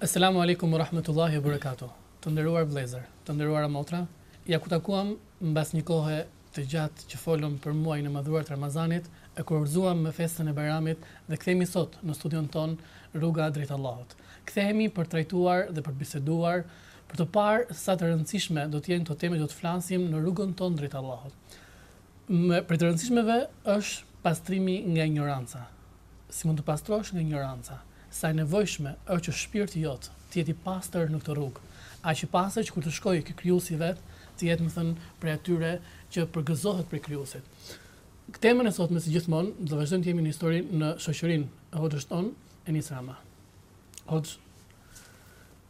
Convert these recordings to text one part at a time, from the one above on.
Eselamu Alejkum o Rahmetullahi o Berekatuh Të nderuar vëllezër, të nderuara motra, ja ku u takuam mbas një kohe të gjatë që folëm për muajin e madhruar të Ramazanit e kurorëzuam me festën e Bajramit dhe kthehemi sot në studion tonë Rruga drejt Allahut. Kthehemi për të trajtuar dhe për të biseduar, për të parë se sa të rëndësishme do të jenë këto teme që do të flasim në rrugën tonë drejt Allahut. Më prej të rëndësishmeve është pastrimi nga injoranca. Si mund të pastrohesh nga injoranca? Sa e nevojshme është që shpirti jot të jetë i pastër në këtë rrugë, aq i pastër që kur të shkojë ke Krijuesi i vet, të jetë, domethënë, prej atyre që përgëzohet prej Krijuesit. Në temën e sotme, si gjithmonë, do vazhdojmë të jemi në histori në shoqërinë e Hoxhës tonë, Enis Rama. Hoxhë,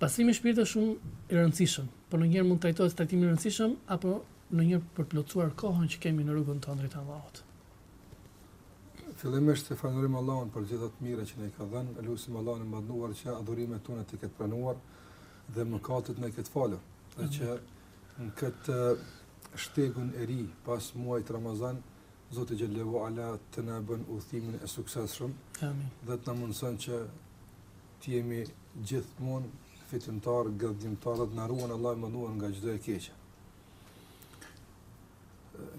Pastrimi i shpirtit është shumë i rëndësishëm, por ndonjëherë mund të trajtohet si trajtim i rëndësishëm apo ndonjëherë për të plotësuar kohën që kemi në rrugën tonë drejt Allahut. Fillimisht të falënderojmë Allahun për gjitha të mira që na i ka dhënë, e lutim Allahun e madhëruar që adhurimet tona të ketë pranuar dhe mëkatet na i ketë falur. Dhe që në këtë shtegun e ri pas muajit Ramazan, Zoti xhel-le ue ala të na bën udhëtimin e suksesshëm. Amin. Dhe të na mundëson që Të jemi gjithmonë fitimtarë, ngadhënjimtarë, të na ruan Allahu i madhëruar nga çdo e keqe.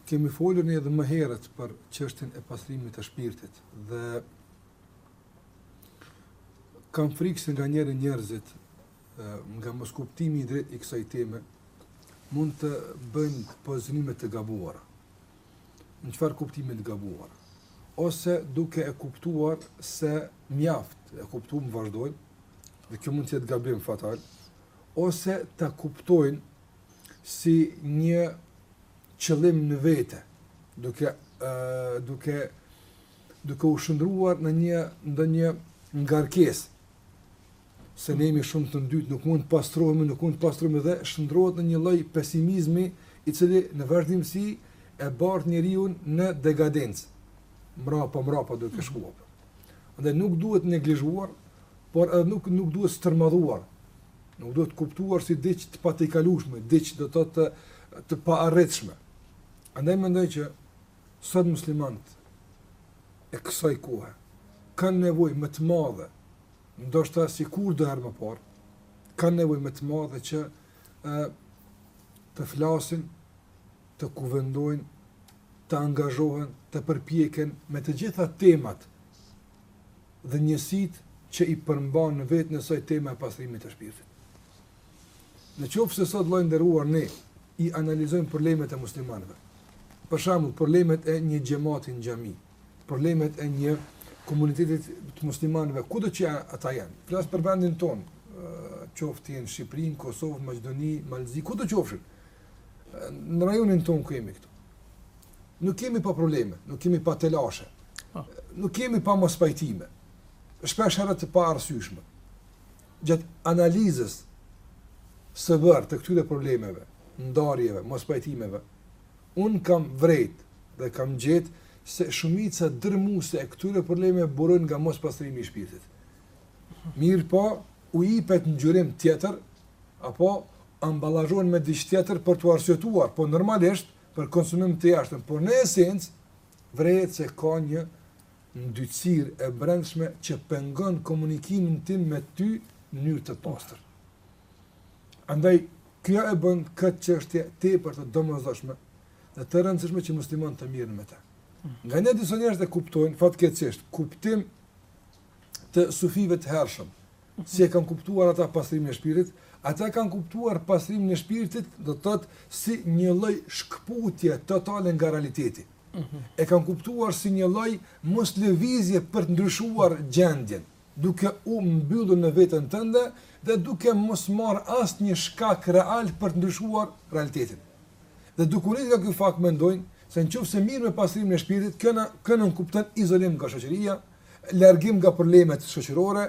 Kemi folur edhe më herët për çështjen e pastrimit të shpirtit dhe kam frikë se nganjëherë njerëzit nga moskuptimi i drejtë i kësaj teme mund të bëjnë pozicionime të gabuara. Në çfarë kuptimi të gabuar, ose duke e kuptuar se mjaft, e kuptuam vazhdojnë, dhe kjo mund të jetë gabim fatal, ose ta kuptojnë si një qëllim në vete, duke ë duke duke u shndërruar në një ndonjë ngarkesë se ne jemi shumë të ndytë, nuk mund të pastrohemi, nuk mund të pastrohemi dhe shndërrohet në një lloj pesimizmi i cili në vazhdimësi e bart njeriu në dekadencë. Mbrapa, mbrapa duke shkuar. Mhm. Dhe nuk duhet neglizhuar, por edhe nuk nuk duhet stërmadhuar. Nuk duhet kuptuar si diç të patejkalueshme, diç do të thotë të, të paarritshme. Andaj mendoj që sot muslimanët e kësaj kohe kanë nevojë më të madhe ndoshta si kurdoherë më parë, kanë nevojë më të madhe që ë të flasin, të kuvendojnë, të angazhohen, të përpjeken me të gjitha temat dhe njësitë që i përmban në vetvete kjo tema e pastrimit të shpirtit. Në qoftë se sot vëlla i nderuar ne i analizojmë problemet e muslimanëve. Për shambull, problemet e një xhemati në xhami, problemet e një komuniteti të muslimanëve kudo që ata janë. Flas për vendin tonë, qoftë në Shqipëri, në Kosovë, në Maqedoni, Malzi, kudo qofshin. Në rajonin tonë ku jemi këtu. Nuk kemi pa probleme, nuk kemi pa telashe. Po. Nuk kemi pa mospajtime. Shpesh herë të paarsyeshme. Gjatë analizës së vërtetë të këtyre problemeve, ndarjeve, mospajtimeve, Unë kam vrejt dhe kam gjet se shumica dërrmuese e këtyre problemeve burojnë nga mospastrimi i shpirtit. Mirëpo, u jipet ngjyrim tjetër apo ambalazhohen me diç tjetër për t'u arsyetuar, po normalisht për konsumim të jashtëm, por në esencë vrehet se ka një ndytësirë e brendshme që pengon komunikimin tim me ty në mënyrë të pastër. Andaj, kjo e bën këtë çështje tepër të domosdoshme dhe të rëndësishme që muslimanët të mirren me të. Ngaqë disa njerëz e kuptojnë fatkeqësisht kuptim të sufive të hershëm, si e kanë kuptuar ata pastrimin e shpirtit, ata kanë kuptuar pastrimin e shpirtit do të thotë si një lloj shkputje totale nga realiteti. E kanë kuptuar si një lloj moslëvizje për të ndryshuar gjendjen. duke u mbyllur në veten tënde dhe duke mos marrë asnjë shkak real për të ndryshuar realitetin. Dhe duke u nisur nga ky fakt mendojnë se nëse mirresh me pastrimin e shpirtit, kjo nën kjo nënkupton izolim nga shoqëria, largim nga problemet shoqërore,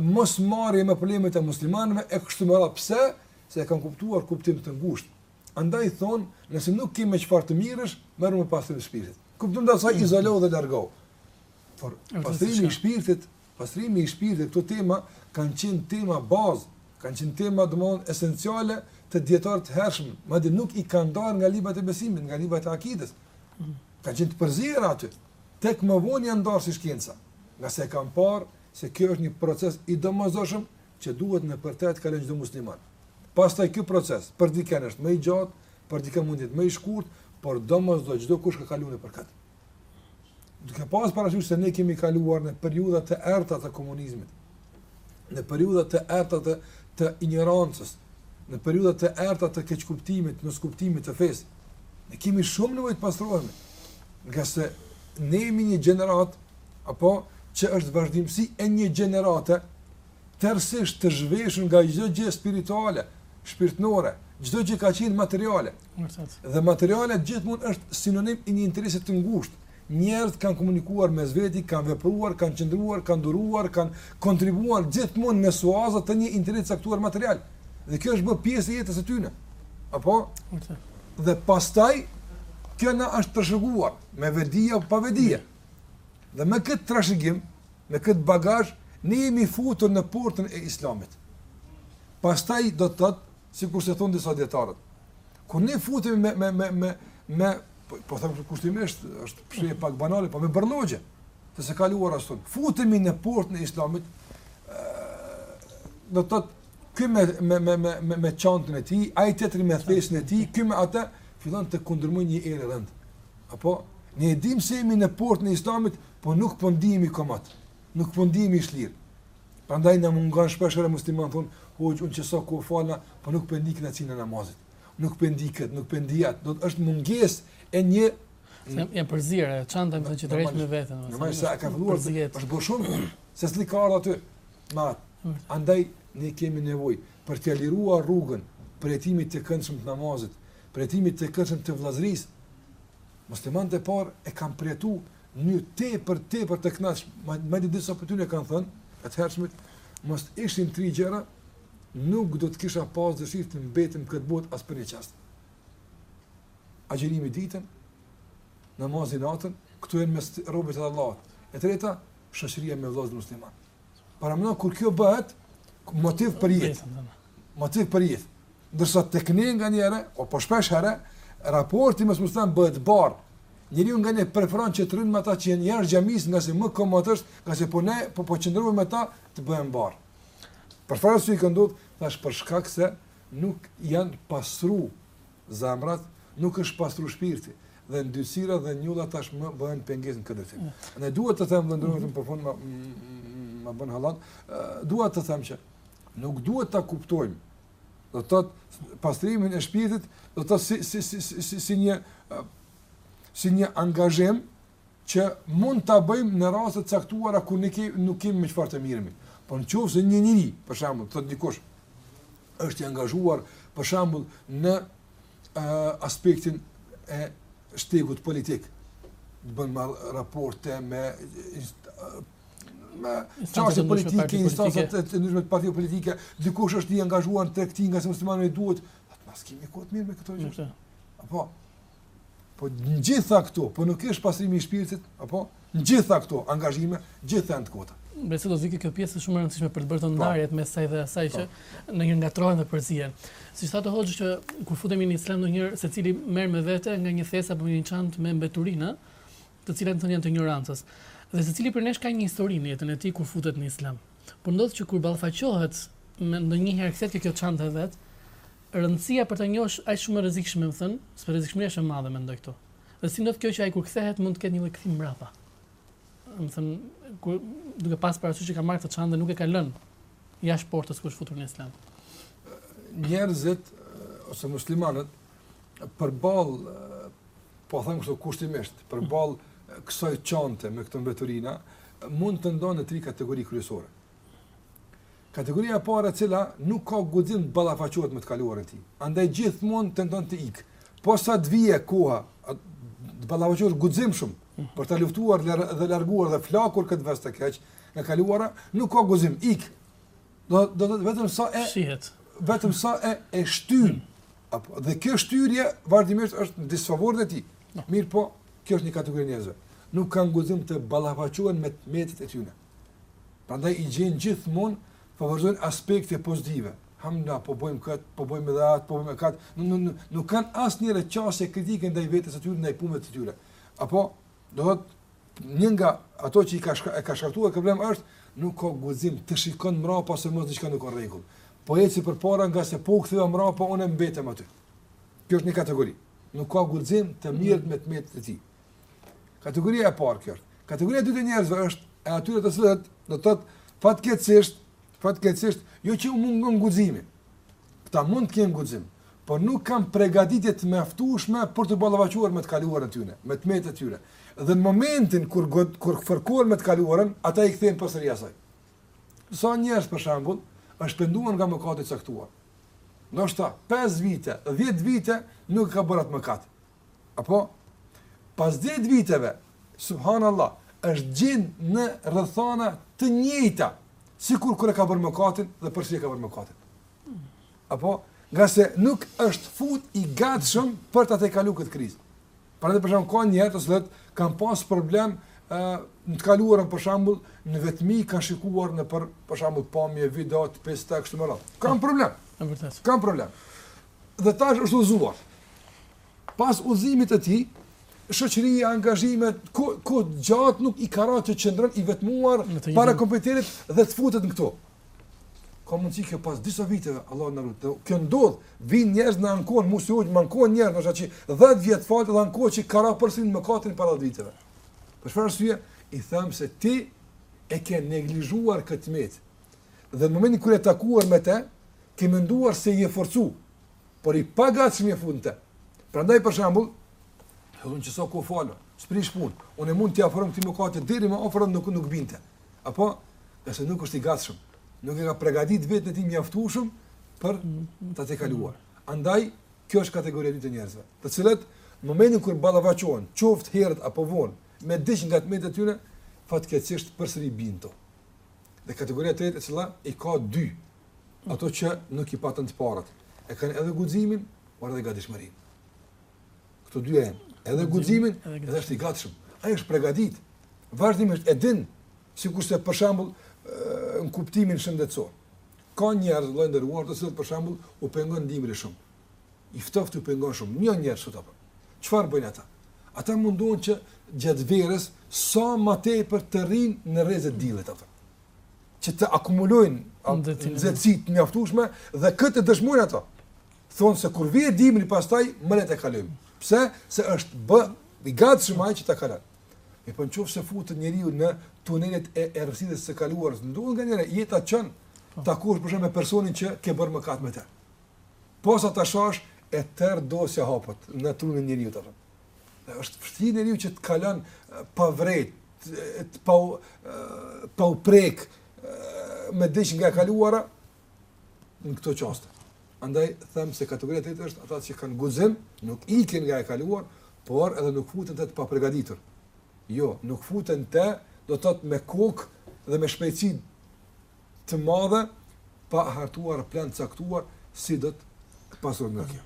mosmarrje me problemet e muslimanëve e kështu me radhë. Pse? Se e kanë kuptuar kuptim të ngushtë. Andaj thonë, nëse nuk ke me çfarë të mirresh, merru me pastrimin e shpirtit. Kuptim të asaj izolohu dhe largohu. Por pastrimi i shpirtit, pastrimi i shpirtit këto tema kanë qenë tema bazë, kanë qenë tema domthon esenciale te dijetarët e hershëm, madje nuk i kanë ndarë nga librat e besimit, nga librat e akidës. Mm. Kanë qenë të përzier aty. Tek më vonë janë ndarë si shkenca, ngase kanë parë se kjo është një proces i domosdoshëm që duhet nëpër te të kalojë çdo musliman. Pastaj ky proces për dikënd është më i gjatë, për dikënd mund të jetë më i shkurt, por domosdoshmë çdokush ka kaluar nëpër këtë. Duke pas parasysh se ne kemi kaluar në periudha të errëta të komunizmit, në periudha të errëta të, të injorancës, në periudha të errëta të keqkuptimit, moskuptimit të fesë, ne kemi shumë nevojë të pastrohemi. Ngase ne jemi një gjeneratë, apo që është vazhdimësi e një gjenerate, tërësisht të zhveshur nga çdo gjë spirituale, shpirtnore, çdo gjë ka qenë materiale. Vërtet. Dhe materialja gjithmonë është sinonim i një interesi të ngushtë. Njerëzit kanë komunikuar mes veti, kanë vepruar, kanë qëndruar, kanë duruar, kanë kontribuar gjithmonë në suaza të një interesi të caktuar material. Dhe kjo është bërë pjesë e jetës së tyre. Apo? Vërtet. Dhe pastaj kjo na është trashëguar me vedi apo pa vedi. Dhe me këtë trashëgim Me këtë bagazh ne jemi futur në portën e Islamit. Pastaj do të thotë, sikurse thonë disa dijetarët, kur ne futemi me me me me me po, po them kushtimisht, edhe pse pak banale, po me bërlogje të së kaluar ashtu. Futemi në portën e Islamit, do të thotë ky me me me me me, me çantën e tij, ai tjetri me thesën e tij, ky me atë fillon të kundërmojë një erë e rëndë. Apo ne e dimë se jemi në portën e Islamit, Po nuk po ndihemi komod. Nuk po ndihemi shlirë. Prandaj na mungon shpesh edhe muslimani thotë, "Hoxh, unë qe sa kohë falem, po nuk po ndij kënaqësinë e namazit. Nuk po ndij kët, nuk po ndij atë." Do të thotë është mungesë e një Në e përzirë, çanta më thonë që të rresh me veten, më thonë. Sa ka filluar të jetë. Është bërë shumë se s'li ka ardhur aty. Ma, mm. andaj ne kemi nevojë për të liruar rrugën përjetimit të këndshëm të namazit, përjetimit të këndshëm të vëllazërisë. Muslimanët e parë e kanë përjetuar mënyrë tepër tepër të kënaqshme, madje disa prej tyre kanë thënë, e të hershmit, mos të ishin tri gjëra, nuk do të kisha pas dëshirë të mbetem këtë botë as për një çast. Agjërimi ditën, namazi natën, këtu janë mes robit e Allahut. E treta, shoqëria me vëllezër muslimanë. Paramendo kur kjo bëhet motiv për jetë. Motiv për jetë. Ndërsa tek ne nganjëherë, apo shpeshherë, raporti mes muslimanëve bëhet barrë. Njëri nga ne preferon që të rrinë me ata që janë jashtë xhamisë, ngase më komod është, ngase po ne po po qëndrojmë me ta të bëhen barrë. Për ç'farë arsye, do të thotë, tash për shkak se nuk janë pasru zamrat, nuk është pasru shpirti. dhe ndysyrat dhe njollat tashmë bëhen pengesë në këtë drejtim. Ne duhet të them vëndrojnë mhm. në përfund, ma, ma bën hallall, duhet të them që nuk duhet ta kuptojmë, do të thotë pastrimin e shpirtit, do të si, si, si, si, si, si një, si një angazhim që mund ta bëjmë në raste të caktuara kur nuk, nuk kemi me çfarë të merremi. Po në qoftë se një njeri, për shembull, thotë dikush, është i angazhuar, për shembull, në aspektin e shtegut politik, të bëjë me raporte, me me çështje politike, instanca të ndryshme të partive politike, dikush është i angazhuar në tregti ngase muslimanëve i duhet, atëherë s'kemi kohë të merremi me këto gjëra. Apo po të gjitha këto, po nuk është pasrimi i shpirtit, apo Gjitha këto angazhime, gjithë janë të kota. Besoj do të vijë kjo pjesë shumë e rëndësishme për të bërë të po. ndarjet mes saj dhe asaj po. që na ngatërrohen dhe përzihen. Siç thotë hoxhë që kur futemi në Islam ndonjëherë secili merr me vete nga një thes apo një çantë me mbeturina, të cilat thonë janë të injorancës. Dhe secili prej nesh ka një histori në jetën e tij kur futet në Islam. Por ndodh që kur ballafaqohet me ndonjëherë kthehet kjo çantë e vet, rëndësia për ta njohur është shumë e rrezikshme, domethënë, sepse rrezikshmëria është e madhe mendoj këtu. Dhe si ndodh kjo që ai kur kthehet mund të ketë një lloj kthimi mbrapa? Domethënë, kur duke pasë parasysh që ka marrë këtë çantë dhe nuk e ka lënë jashtë portës kur është futur në Islam. Njerëzit ose muslimanët përball po them kështu kushtimisht, përball kësaj çante me këto mbeturina mund të ndahen në tri kategori kryesore. Kategoria e parë e cila nuk ka guxim të ballafaqohet me të kaluarën e tij. Andaj gjithmonë tenton të ikë. Po sa të vijë koha, të ballafaqosh guximshëm mhm. për ta luftuar dhe larguar dhe flakur këtë ves të keq, të kaluarën nuk ka guxim, ik. Do të thotë vetëm sa e shtyn. Vetëm sa e e shtyn. Apo dhe kjo shtyrje vazhdimisht është në disfavor të tij. Mirëpo, kjo është një kategori e njerëzve. Nuk kanë guxim të ballafaqohen me të metat e tyre. Prandaj i gjen gjithmonë po vërtetojnë aspekte pozitive. Hamdullah, po bëjmë këtë, po bëjmë edhe atë, po bëjmë këtë. Nuk nuk nuk nuk kanë asnjëherë qasje kritike ndaj vetes së tyre, ndaj punëve të tyre. Apo do të thotë një nga ato që i ka shka, e ka shkaktuar këtë problem është nuk ka guxim të shikon mrapa se mos diçka nuk ka në rregull. Po eci përpara ngase po u ktheva mrapa unë mbetem aty. Kjo është një kategori. Nuk ka guxim të merret me të metat e tij. Kategoria e parë kjo. Kategoria e dytë e njerëzve është e atyre të cilët do të thotë fatkeqësisht, fatkeqësisht jo që u mungon guximi. Këta mund të kenë guxim, por nuk kanë përgatitje të mjaftueshme për t'u ballafaquar me të kaluarën e tyre, me të metat e tyre. Dhe në momentin kur god, kur fërkohen me të kaluarën, ata i kthehen përsëri asaj. Sa njerëz për shembull, është penduar nga mëkati i caktuar. Ndoshta 5 vite, 10 vite nuk ka bërë atë mëkat. Apo, pas 10 viteve, subhanallah, është gjind në rrethana të njëjta, sikur kur e ka bërë mëkatin dhe përsëri e ka bërë mëkatin. Apo, ngase nuk është fut i gatshëm për ta tejkalu këtë krizë. Pra edhe për shembull, ka njerëz që thotë, kam pas problem uh, në të kaluarën për shembull, në vetmi kam shikuar nëpër, për shembull, pamje, video të pista, kështu me radhë. Kam problem. Kam problem. dhe tash është udhëzuar. Pas udhëzimit të tij, shoqëria, angazhimet, ku ku gjatë nuk i ka ra të qëndrojë i vetmuar para kompjuterit dhe të futet në këto. Ka mundësi që pas disa viteve, Allahu na ruajt, kjo ndodh, vijnë njerëz më ankohen, mu si ujtë, më ankohen njerëz, ndoshta që 10 vjet falet dhe ankohet që ka ra përsëri në mëkatin e para 10 viteve. Për çfarë arsye, i them se ti e ke neglizhuar këtë të metë. Dhe në momentin kur je takuar me te, Ke menduar se je forcu, por i pagatshëm je fut në të. Prandaj për shembull, edhe unë që sa kohë falem, s'prish punë, unë mund t'i afrohem këtij mëkati, deri më afër nuk, nuk bi n'te. Apo, nëse nuk është i gatshëm, nuk e ka pregatit veten e tij mjaftueshëm për ta tejkaluar. Andaj, kjo është kategoria e dytë e njerëzve, të cilët në momentin kur ballafaqohen, qoftë herët apo vonë, me diç nga të metat e tyre, fatkeqësisht përsëri bien n'to. Dhe kategoria e tretë e cila i ka dy Ato që nuk i patën të parët, e kanë edhe guximin, por edhe gatishmërinë. Këto dy janë, edhe guximin, edhe është i gatshëm. Ai është përgatit. Vazhdimisht e din, sikurse për shembull në kuptimin shëndetësor. Ka njerëz vëlla i nderuar të cilët për shembull u pengon dimri shumë. I ftohti u pengon shumë, ne njerëzve sot apo. Çfarë bëjnë ata? Ata mundohen që gjatë verës sa më tepër të rrinë në rrezet e diellit ata. që të akumulojnë nxehtësi të mjaftueshme dhe këtë e dëshmojnë ata. Thonë se kur vjen dimri pastaj më lehtë e kalojmë. Pse? Se është bë i gatshëm ai që ta kalon. E po në qoftë se futet njeriu në tunelet e errësirës së të kaluarës, ndodh nganjëherë jeta të çon, po, ta takosh për shembull me personin që ke bërë mëkat me të. Posa ta shosh e tër dosja hapet në trunin e njeriu të Është vështirë njeriu që të kalon pa vrejt, pa pa u prek me diç nga e kaluara në këto çaste. Andaj them se kategoria e tretë është ata që kanë guxim, nuk ikin nga e kaluara, por edhe nuk futen n'te të papërgatitur. Jo, nuk futen n'te, do të thotë me kokë dhe me shpejtësi të madhe pa hartuar plan të caktuar si do të pastrohet nga kjo.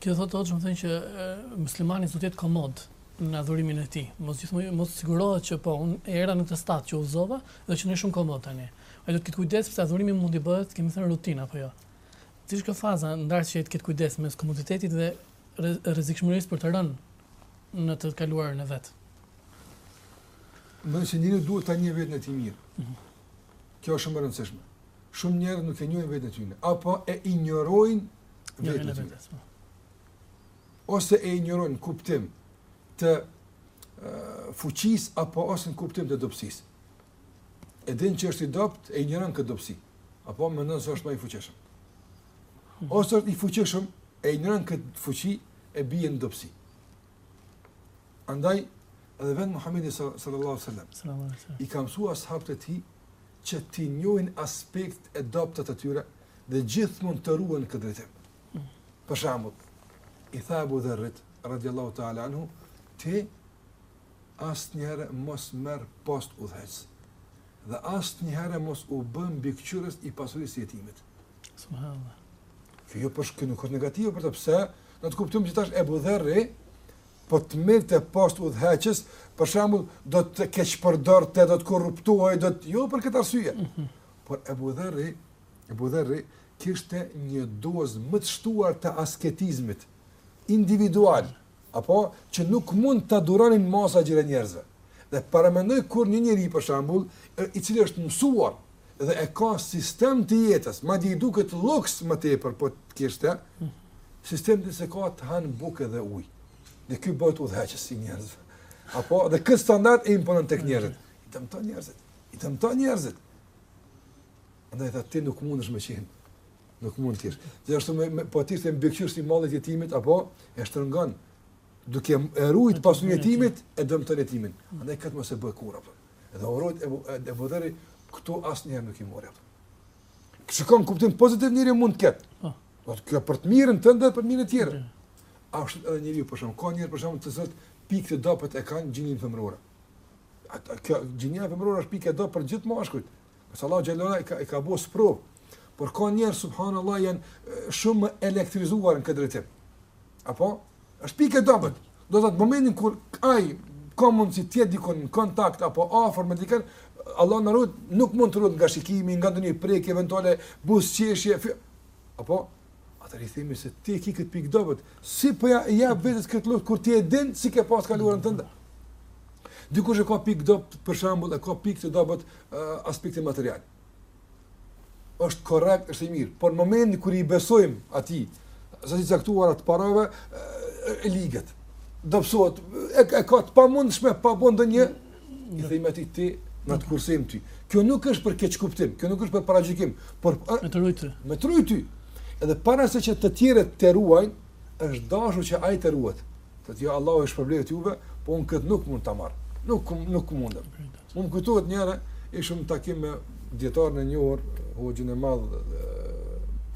Kjo thotë hoxhë, domethënë që muslimani do të jetë komod në adhurimin e tij. Mos gjithmonë mos sigurohet që po unë erdha në atë stad që u udhëzova dhe që jam shumë komod tani. Ai do të ketë kujdes sepse adhurimi mund të bëhet, kemi thënë rutinë apo jo. Si është kjo faza e ndarë që të ketë kujdes mes komoditetit dhe rrezikshmërisë për të rënë në të kaluarën e vet. Mendoj se njeriu duhet ta njohë veten e tij mirë. Mhm. Kjo është shumë e rëndësishme. Shumë njerëz nuk e njohin veten e tyre apo e injorojnë veten e tyre. Po. Ose e injorojnë në kuptim të fuqisë apo ose në kuptim të dobësisë. E din që është i dobët, e injoron këtë dobësi. Apo mendon se është më i fuqishëm. Mhm. Ose është i fuqishëm, e injoron këtë fuqi e bie në dobësi. Andaj, edhe vetë Muhammedi sallallahu alaihi wasallam. Sallallahu alaihi wasallam. I ka mësuar ashabët e tij që t'i njohin aspektet e dobëta të tyre dhe gjithmonë të ruhen në këtë drejtim. Për shembull, i tha Abu Dharrit radhiyallahu ta'ala anhu, ti asnjëherë mos merr post udhëheqës. Dhe asnjëherë mos u bëj mbikëqyrës i pasurisë së jetimit. Subhanallahu. Kjo jo për shkak, nuk është negative për të, pse, në atë kuptim që tash Abu Dharri Po të merrte post udhëheqës, për shembull, do të keqpërdorte, do të korruptohej, do të, jo për këtë arsye. Por Ebu Dherri, Ebu Dherri kishte një dozë më të shtuar të asketizmit individual, apo që nuk mund ta duronin masa e gjerë e njerëzve. Dhe paramendoje kur një njeri, për shembull, i cili është mësuar dhe e ka sistem të jetës, madje i duket luks më tepër po të kishte, sistem të se ka të hanë bukë dhe ujë. Dhe ky bëhet udhëheqës i njerëzve. Apo dhe këtë standard e imponon tek njerëzit. I dëmton njerëzit. I dëmton njerëzit. Andaj tha ti nuk mundesh më qenë. Nuk mund të jesh. Dhe ashtu me, me po të ishte mbikëqyrës i mallit të jetimit apo e shtrëngon. duke e rujt pasurinë e jetimit, e dëmton jetimin. Andaj këtë mos e bëj kurrë, pra. Edhe u rujt e, e, Ebu Dherri, këto asnjëherë nuk i mori. Kështu që ka në kuptim pozitiv njeriu mund të ketë, po. Do të thotë kjo për të mirën tënde dhe për të mirën e tjerëve. Ashtu edhe njeriu, për shembull, ka njerëz për shembull të cilët pikë të dobët e kanë gjininë femërore. Ata, kjo, gjinia femërore është pikë e dobët për gjithë mashkujt. Se Allahu xhelle shanuhu e ka, ka bo sprovë. Por ka njerëz, subhanallah, janë shumë të elektrizuar në këtë drejtim. Apo? Është pikë e dobët. Do të thotë momentin kur ai ka mundësi të jetë dikund në kontakt apo afër me dikënd, Allah na rujt, nuk mund të ruhet nga shikimi, nga ndonjë prekje eventuale, buzëqeshje, fjo... apo atëherë i themi se ti e ke këtë pikë dobët, si po ia jep vetes këtë luks kur ti e din si e ke pas të kaluarën tënde. Dikush e ka pikë dobët për shembull, e ka pikë të dobët uh, aspektin material. është korrekt, është i mirë, por në momentin kur i besojmë atij, sasi të caktuara të parave, e liget, dobësohet, e, e ka të pamundshme, pa bo ndonjë, i themi atij, ti, na të kursejmë ty. Kjo nuk është për keqkuptim, kjo nuk është për paragjykim, por... Me të rujt ty. Me të rujt ty. Edhe para se që të tjerët të ruajnë, është dashur që ai të ruhet. Thotë, jo Allahu ju shpërbleft juve, po unë këtë nuk mund ta marr. Nuk nuk mundem. Mua më kujtohet njëherë ishim takim me dijetar në një orë, hoxhën e madh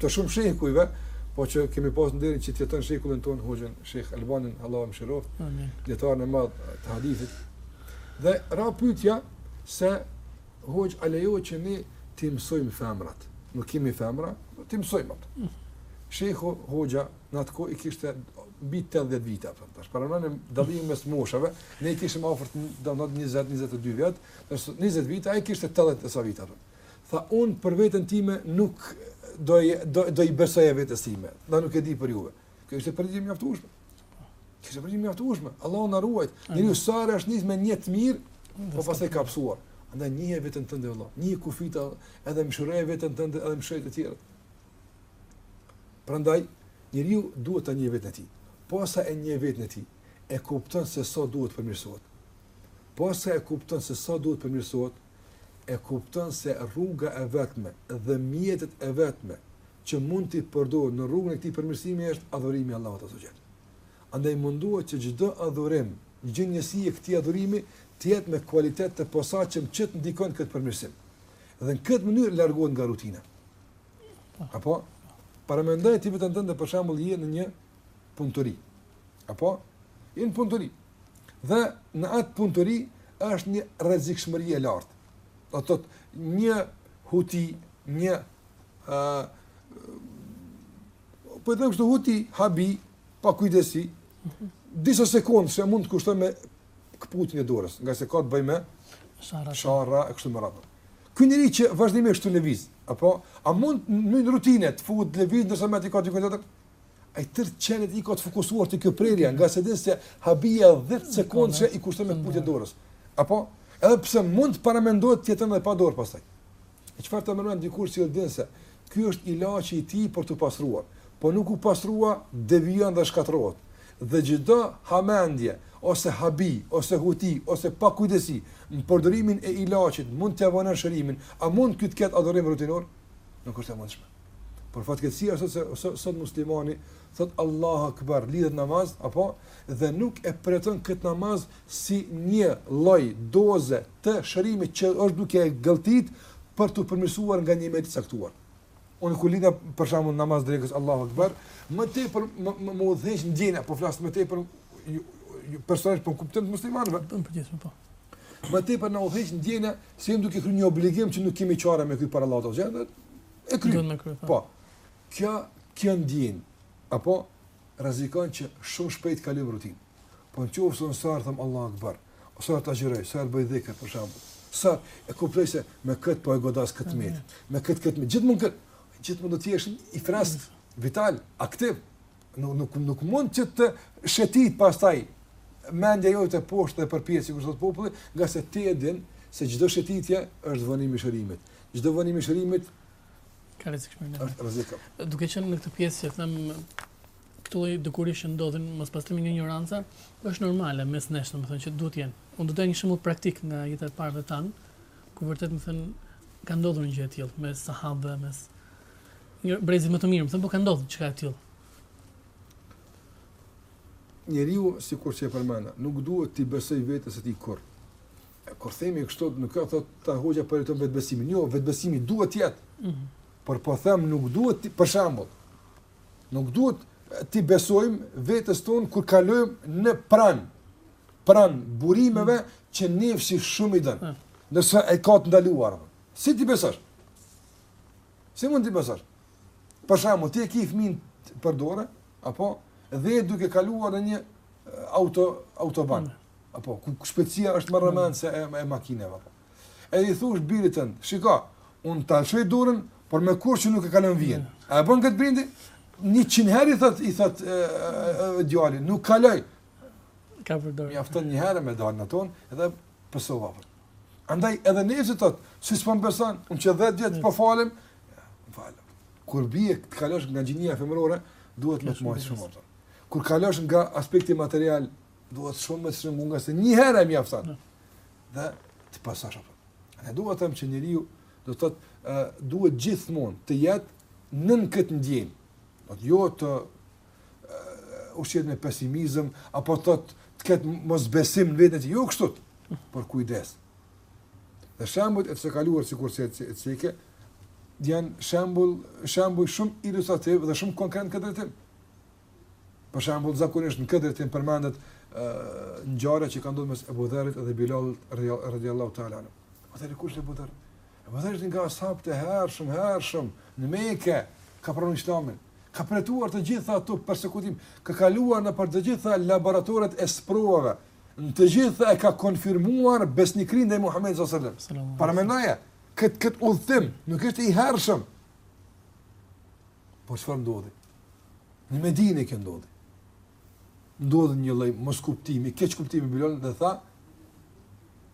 të shumë shekujve, po që kemi pasë nderin që të jeton shekullin ton hoxhën Sheikh Albanin, Allahu e mëshiroftë. Amin. Dijetarin e madh të hadithit. Dhe ra pyetja se Hoxhë a lejohet që ne t'i mësojmë femrat, nuk kemi femra, t'i mësojmë ato. Shejhu, hoxha, në atë kohë i kishte mbi 80 vite apo tash paramendo dallimin mes moshave, ne i kishim afër domethënë 20 22 vjet, diso 20 vite ai kishte 80 e sa vite apo. Tha un për veten time nuk do do do i besoja vetes sime, po nuk e di për juve. Kjo ishte përgjigje e mjaftueshme. Kështë përgjim një atë ushme, Allah në ruajt, një një sërë është njës me një të mirë, po pastaj ka pësuar. Andaj njihe veten tënde, Allah, njihi kufijtë edhe mëshiroje veten tënde, edhe mëshiroji të tjerët. Prandaj, njeriu duhet ta njeh veten e tij. Posa e njeh veten e tij, e kupton se sa sa duhet përmirësohet. Posa e kupton se sa sa duhet përmirësohet, e kupton se rruga e vetme dhe mjetet e vetme që mund t'i përdor në rrugën e këtij përmirësimi është adhurimi i Allahut Azza wa Jall. Andaj mundohu që çdo adhurim, çdo njësi e këtij adhurimi të jetë me kualitet të posaçëm që të ndikon në këtë përmirësim. Dhe në këtë mënyrë largohet nga rutina. Apo paramendoje ti veten tënde për shembull je në një punëtori. Apo je në punëtori. Dhe në atë punëtori është një rrezikshmëri e lartë. Do të thotë një huti, një ë po të thotë huti habi pa kujdesi disa sekondëshe mund të kushtojë me këputjen e dorës, ngase ka të bëjë me sharra, sharra e kështu me radhë. Ky njeri që vazhdimisht të lëviz, apo a mund në rutinë të fut lëviz ndërsa më ti ka dikujt tjetër? Ai tërë qenien e ka të fokusuar te kjo prerja, ngase din se habia 10 sekondëshe i kushton me këputje dorës. Apo, edhe pse mund të paramendohet jeta edhe pa dorë pastaj. E çfarë të merr mendja kur ai e din se ky është ilaçi i tij për t'u pastruar, po nuk u pastrua devijon dhe shkatërrohet. Dhe çdo hamendje, ose habi, ose huti, ose pakujdesi, në përdorimin e ilaçit, mund ta vonon shërimin, a mund ky të ketë adhurim rutinor? Nuk është e mundshme. Por fatkeqësia është se sot, sot muslimani thot Allahu Akbar, lidhet në namaz, apo dhe nuk e përjeton kët namaz si një lloj doze të shërimit që është duke e gëlltit për t'u përmirësuar nga një e metë e caktuar. Unë kur lidha për shembull namaz drekës Allahu Akbar, më tepër më më, më udhëheq ndjenja, po flas më tepër personazh po kupton muslimanëve. Po përgjithësisht po. Më tepër na udhëheq ndjenja se si jemi duke kryer një obligim që nuk kemi çare me këtë për Allahu Akbar. e kryen me kryen. Po. Kjo kjo ndjenjë apo rrezikon që shumë shpejt të kalojmë në rutinë. Po në qoftë se unë sa them Allahu Akbar, ose ta xhiroj, sa bëj dhikr për shembull. Sa e kuptoj se me kët po e godas kët mit. Mhm. Me kët kët mit. Gjithmonë kët gjithmonë do të jesh i freskët, vital, aktiv. Nuk, nuk, nuk mund që të shëtit pastaj mendja jote poshtë dhe përpjetë, si thotë populli, ngase ti e din se çdo shëtitje është vënimi shërimit. Çdo vënimi shërimit ka rezikshme në është rezikëm. Duke qenë në këtë pjesë që them këto lloj dukurish që ndodhin mospastrimi nga ignoranca, është normale mes nesh, domethënë që duhet të jenë. Unë do të jap një shembull praktik nga jeta e parë dhe tan, ku vërtet me thënë ka ndodhur një gjë e tillë mes sahabëve, mes Mirë, brezit më të mirë, me thënë, po ka ndodhë diçka e tillë. Njeriu, sikur që e përmenda, nuk duhet t'i besojë vetes së tij kurrë. E kur themi kështu, nuk e thotë ta heqë pjesën e vetëbesimi. Jo, vetëbesimi duhet të jetë. Mm -hmm. Por po them, nuk duhet t'i, për shembull, nuk duhet t'i besojmë vetes tonë kur kalojmë në pranë, pranë burimeve mm -hmm. që nefsi shumë i don. Mm -hmm. Nëse e ka të ndaluar, si t'i besosh? Si mund t'i besosh? Për shembull, ti e ke fëmin për dorë, apo dhe duke kaluar në një auto autoban. Mm. Apo ku shpejtësia është marramendëse e, e makinave apo. Edhe i thosh birit tënd, shiko, unë ta lëshoj dorën, por me kusht që nuk e kalon vijën. Mm. A e bën këtë prindi? 100 herë i thot i thot djali, nuk kaloj. Kape për dorë. Mjafton një herë me dalë atë, edhe pësove. Andaj edhe nefsi thot, si s'po m'beson, unë që 10 vjet po falem, falem. Kur bie të kalosh nga gjinia femërore, duhet me t'u rujt shumë. Kur kalosh nga aspekti material, duhet shumë më shumë ngase një herë mjafton. Dhe të pasash apo. Andaj duhet të them që njeriu do të thotë, uh, duhet gjithmonë të jetë nën këtë ndjenjë. Po jo të ushqet me pesimizëm, apo të thotë të ketë mos besim në veten e tij jo kështu. Por kujdes. Dhe shembujt e të së kaluarës sikurse e ceke janë shembull shembuj shumë ilustrativ dhe shumë konkret në këtë drejtim. Për shembull zakonisht në këtë drejtim përmendet ngjarja që ka ndodhur mes Ebu Dherrit dhe Bilalit radhiyallahu ta'ala. A e di kush është Ebu Dherri. Ebu Dherri është një nga ashabët e hershëm, hershëm, në Meke, ka pranu islamin, ka përjetuar të gjitha ato persekutime, ka kaluar nëpër të gjitha laboratorët e sprovave, në të gjitha e ka konfirmuar besnikërinë ndaj Muhammedit alejhi selam. Paramendoje, këtë kët udhëtim, nuk ishte i lehtë. Por çfarë ndodhi? Në Medine kjo ndodhi. Ndodhi një lloj moskuptimi, keqkuptimi me Bilalin dhe tha,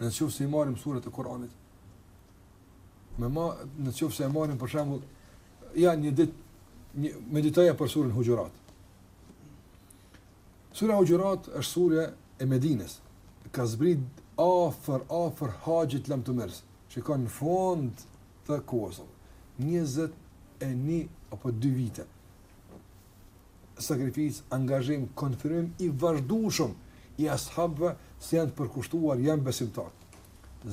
Në qoftë se i marrim surat e Kur'anit, me ma, në qoftë se e marrim për shembull ja një ditë një meditoja për surën Huxhurat. Sura Huxhurat është sura e Medinës. Ka zbrit afër afër haxhit lamtumirës. Shiko në fund të kohës. 21 apo 2 vite. sakrificë, angazhim, konfirmim i vazhdueshëm i ashabëve se janë të përkushtuar, janë besimtarë.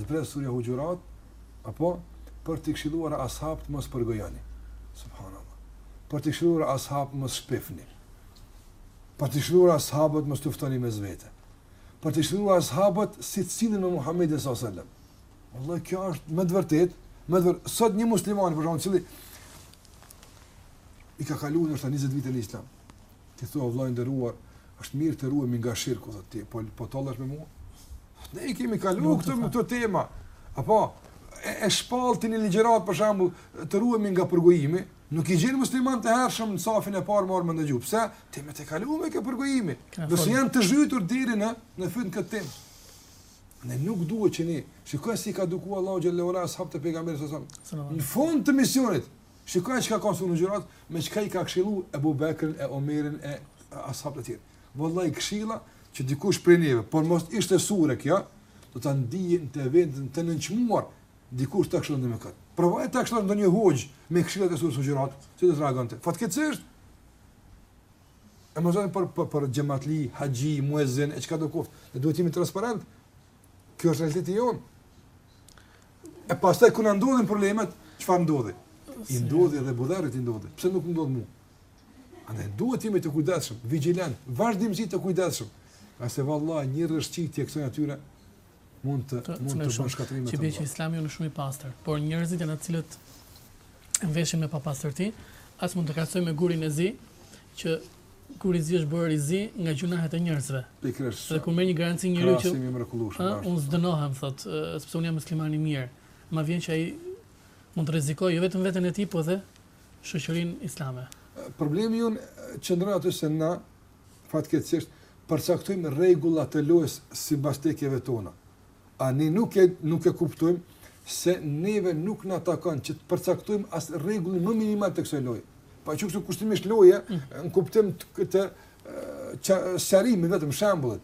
Zbret surja Huxhurat, po për të këshilluar ashabët mos përgojani. Subhanallahu. Për të këshilluar ashabët mos shpifni. Për të këshilluar ashabët mos luftoni mes vete. Për të këshilluar ashabët si të sillen me Muhamedin sallallahu alaihi wasallam. Wallahi kjo është me të vërtetë, me të vërtetë sot një musliman për shkak të i ka kaluar ndoshta 20 vite në islam. T'i thuash vëlla i nderuar, është mirë të ruhemi nga shirku thotë ti, po po tallesh me mua? Ne i kemi kaluar këto më këto tema. Apo e, e shpall ti një ligjëratë për shembull, të ruhemi nga përgojimi, nuk i gjen muslimanët e hershëm në safin e parë me ardh me ndëgju. Pse? Temë e kaluar më kjo përgojimi. Dhe ata janë të zhytur deri në në fund këtë temë. Ne nuk duhet që ne, shikoj si i ka eduku Allahu xhalla ue ala ashabët e pejgamberit sa sa. Në fund të misionit, shikoj çka ka thënë Huxhurat, me çka i ka këshillu Abu Bekrin e Omerin e ashabët e tjerë. Vallai këshilla që dikush prej neve, po mos ishte sure kjo, do ta ndijnë të veten të nënçmuar dikush ta këshillon me kët. Provoje ta këshillon ndonjë hoxhë me këshillat e sures Huxhurat, si do të reagonte. Fatkeqësisht E them edhe për, për, për xhematli, haxhi, muezin, e çkado qoftë. Ne duhet jemi transparent. Kjo është realiteti jonë. E pastaj, kur ndodhin problemet, çfarë ndodhi? I ndodhi edhe Ebu Dherrit i ndodhi. Pse nuk ndodhë mu? A ne duhet jemi të kujdesshëm, vigjilent, vazhdimisht të kujdesshëm. Ngase vallahi, një rëshqitje kësaj natyre, Mund të mund të bëjë shkatërrime të mëdha. Islami është shumë i pastër, por njerëzit janë ata të cilët e veshin me papastërti, a s'mund ta krahasojmë me gurin e zi, që guri i zi është bërë i zi nga gjunahet e njerëzve. Pikërisht. Dhe kur merr një garanci njeriu që jam i mrekullueshëm. Ëh, unë s'dënohem thotë, sepse unë jam musliman i mirë. Më vjen që ai mund të rrezikojë jo vetëm veten e tij, por edhe shoqërinë islame. Problemi jonë qëndron aty se na fatkeqësisht përcaktojmë rregulla të lojës sipas tekeve tona. A ne nuk e nuk e kuptojmë se neve nuk na takon që të përcaktojmë as rregullin më minimal të kësaj loje. Ta quj kështu kushtimisht loje, mm. në kuptim të këtë sqarimi vetëm shembullit.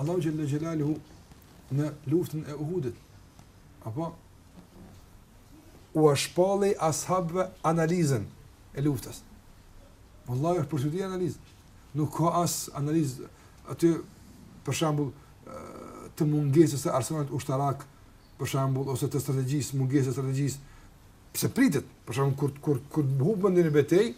Allahu xhalla xhelaluhu në luftën e Uhudit. po ua shpalli ashabëve analizën e luftës. Wallahi është për çudi analizë. Nuk ka as analizë aty për shembull të mungesës së arsenalit ushtarak, për shembull ose të strategjisë, mungesës së strategjisë. Pse pritet? Për shembull kur kur kur humbën në betejë,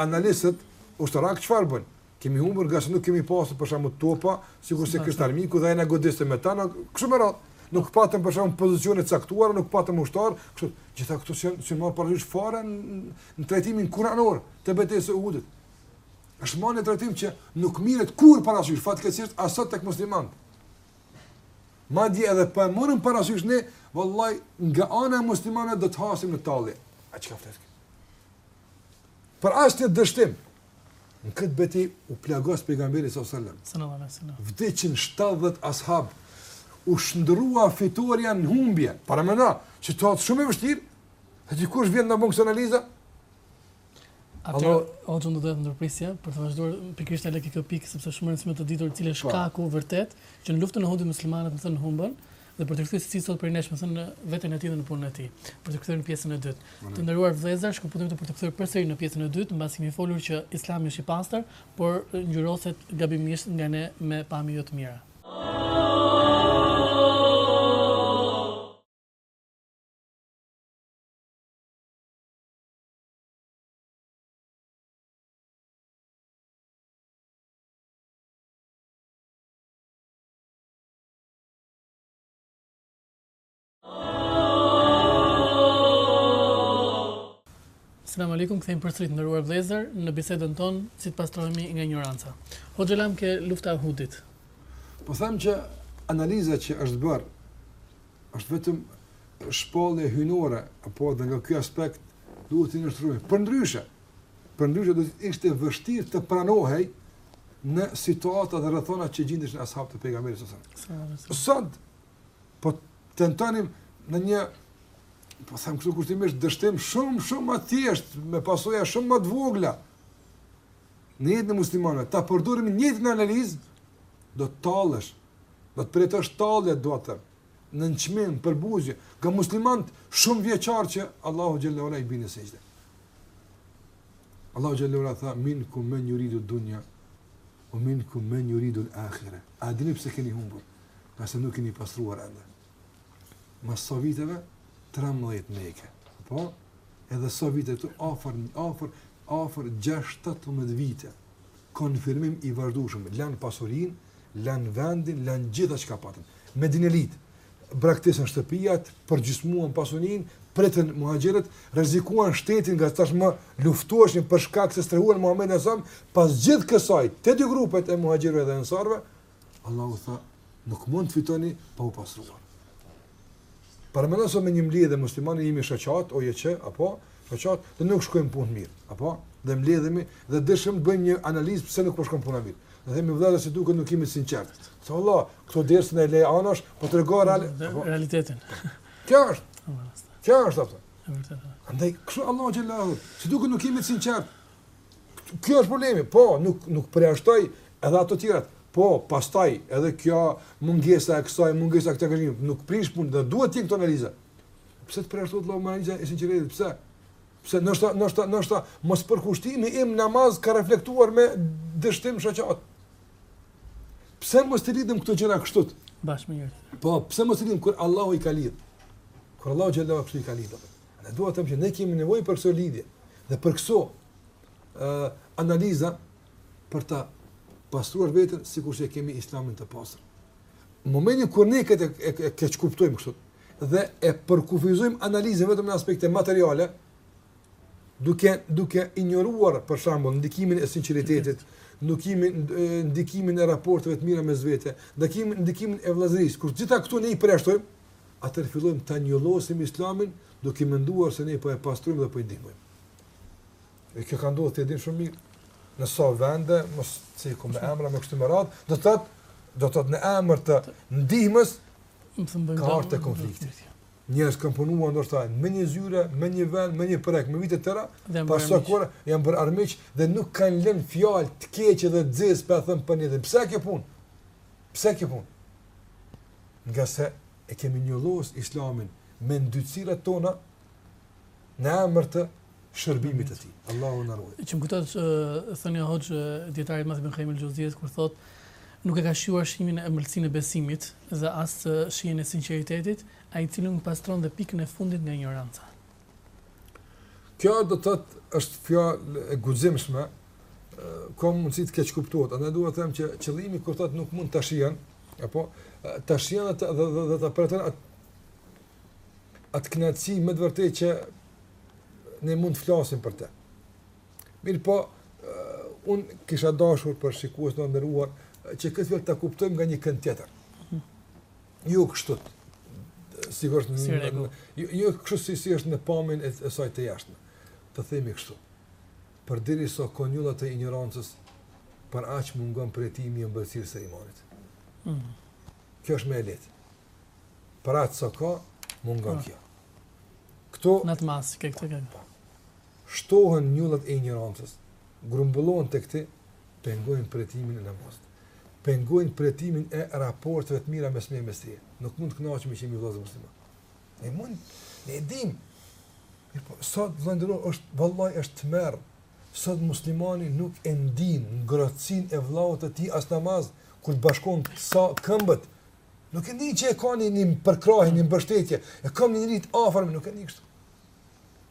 analistët ushtarakë çfarë bëjnë? Kemi humbur ngase nuk kemi pasur për shembull topa, sikurse kishte armiku dhe ai na godiste me ta, kështu me radhë. Nuk patëm për shembull pozicione të caktuara, nuk patëm ushtarë, kështu. Gjitha këto që s'i përmend fare në trajtimin kuranor të betejës së Uhudit. Është një trajtim që nuk mirret kurrë parasysh, fatkeqësisht as sot tek muslimanët. Madje edhe po e morëm parasysh ne, vallahi nga ana e muslimanëve do të hasim në tallje. A çka flet? Për asnjë dështim, Në këtë betejë u plagos pejgamberi sallallahu alajhi wasallam. Sallallahu alajhi wasallam. Vdiqën 70 ashabë. U shndrua fitorja në humbje. Para më na, situatë shumë e vështirë. Dhe ti kush vjen në mund kësë analiza? Atë o të të dhëtë ndërprisja, për të vazhduar pikrisht e leki kjo pikë, sepse shumë rëndësime të ditur cilë e shkaku vërtet, që në luftën e hodit muslimanët në thënë humbën, Dhe për t'u kthyer secili sot prej nesh, domethënë, veten e tij dhe në punën e tij, për t'u kthyer në pjesën e dytë. Të nderuar vëllezër, shkëputemi për t'u kthyer përsëri në pjesën e dytë, mbasi kemi folur që Islami është i pastër, por ngjyroset gabimisht nga ne me pamje jo të mira. Selam aleikum, kthehemi përsëri të nderuar vëllezër në bisedën tonë si të pastrohemi nga injoranca. Hoxhë, lamë ke lufta e Uhudit. Po them që analiza që është bërë është vetëm shpallje hyjnore, a po, dhe nga ky aspekt duhet t'i nënshtrohemi. Përndryshe, Përndryshe do të ishte vështirë të pranohej në situata dhe rrethana që gjindeshin ashabët e pejgamberit sallallahu alajhi wasallam. Sot po të tentonim në një po them kështu kushtimisht dështim shumë shumë më të thjeshtë, me pasoja shumë më të vogla. Në jetën e muslimanëve, ta përdorim një të tillë analizë, do të tallesh, do të pritesh tallje do të nënçmim përbuzje, nga muslimanët shumëvjeçarë që Allahut xhel-le ue ala i bien në sexhde. Allahu xhallahu ala tha minkum men yuridu dunya ue minkum men yuridu al-akhirah. A dini pse keni humbur? Ngase nuk keni pastruar ende. Mas sa viteve 13 Mekë. Po, edhe sa vite këtu afër afër afër 16-17 vite. Konfirmim i vazhdueshëm, lanë pasurinë, lanë vendin, lanë gjitha çka patën. Me dinelit. braktisën shtëpiat, përgjysmuan pasurinë, pritën muhaxhirët, rrezikuan shtetin nga tashmë luftoheshin për shkak se strehuan Muhammedin alejhi selam, pas gjithë kësaj, të dy grupet e muhaxhirëve dhe ensarëve, Allahu tha, nuk mund të fitoni pa u pastruar. Paramendo nëse me një mbledhje muslimanë jemi shoqatë, OJQ, apo, shoqatë, dhe nuk shkojnë punë mirë, apo? Dhe mblidhemi dhe deshëm të bëjmë një analizë pse nuk po shkon puna mirë. Dhe themi vëllai si duket nuk jemi të sinqertë. Tha valla, këto derset lëri anash, po tregon real, po, realitetin. Kjo është. Kjo është apo? Është vërtet. Andaj kështu Allahu xhelahu, si duket nuk jemi të sinqertë. Kjo është problemi. Po, nuk nuk përjashtoj edhe ato të tjera. Po, pastaj edhe kjo mungesa e kësaj, mungesa e këtij nuk prish punë, duhet të jetë analiza. Pse të përjashtohet Allahu nga analiza e sinqeriteti? Pse? Pse ndoshta ndoshta ndoshta mospërkushtimi im në namaz ka reflektuar me dështim të shoqatës. Pse mos t'i lidhim këto gjëra kështu? Bash menjëherë. Po, pse mos t'i lidhim kur Allahu i ka lidh? Kur Allahu xhallahu kështu i ka lidh. Ne duhet të themi që ne kemi nevojë për këso lidhje dhe për këso ë uh, analiza për ta pastruar veten sikurse e kemi islamin të pastër. Në momentin kur ne këtë e, e, e keqkuptojmë kështu, dhe e përkufizojmë analizën vetëm në aspekte materiale, duke duke injoruar për shembull ndikimin e sinqeritetit, ndikimin ndikimin e raporteve të mira mes vete, ndikimin ndikimin e vëllazërisë, kur gjitha këto ne i përjashtojmë, atëherë fillojmë ta njollosim Islamin, duke menduar se ne po e pastrojmë dhe po e ndihmojmë. E kjo ka ndodhur ti e din shumë mirë. Në sa vende mos të cekim me emra me kështu me radhë, do të thotë do të thotë në emër të ndihmës ka ardhur te konflikti. Njerëz kanë punuar ndoshta me një zyre, me një vend, me një projekt me vite të tëra, pastaj janë bërë armiq dhe nuk kanë lënë fjalë të keqe dhe të zezë pa thënë për njëri-tjetrin pse kjo punë? Pse kjo punë? Ngase e kemi njollos islamin me ndyrësirat tona, në emër të shërbimit të tij. Allahu na ruaj. Që më kujtohet thënia e hoxhës, dijetarit të madh Ibn Kajim el-Xheuzijes kur thotë nuk e ka shijuar shijen e ëmbëlsisë e besimit dhe as shijen e sinqeritetit, ai i cili nuk pastrohet dhe pikën e fundit nga injoranca. Kjo do të thotë është fjalë e guximshme, ka mundësi të keqkuptohet. Andaj dua të them që qëllimi kur thotë nuk mund ta shijon, apo ta shijon atë dhe dhe ta pretendon atë kënaqësi me të vërtetë që ne mund të flasim për te. Mirëpo, unë kisha dashur për shikues të nderuar, që këtë fjalë ta kuptojmë nga një kënd tjetër. Mhm. Jo kështu, si është në, në, në, jo, jo kështu si, si është në pamjen e, e saj të jashtme. Ta themi kështu, përderisa ka njolla të injorancës, për aq mungon përjetimi i ëmbëlsisë së imanit. Mm. Kjo është më e lehtë. për aq sa ka, mungon po. kjo. Këto... Në atë masë, ke këtë kënë. Po. Shtohen njollat e injorancës, grumbullohen te këta, pengojnë përjetimin e namazit. Pengojnë përjetimin e raportëve të mira mes meje e mes teje Nuk mund të kënaqemi që jemi vëllezër muslimanë. Ne mund, ne e dimë. Po, sot, vëlla i nderuar, është, vëllaj, është tmerr. Sot muslimani nuk e ndin ngrohtësinë e vëllaut të tij as në namaz, kur t'i bashkon saf këmbët, Nuk e ndin që e ka një një përkrahje, një mbështetje, e kam një njeri të afërm, nuk e ndin kështu.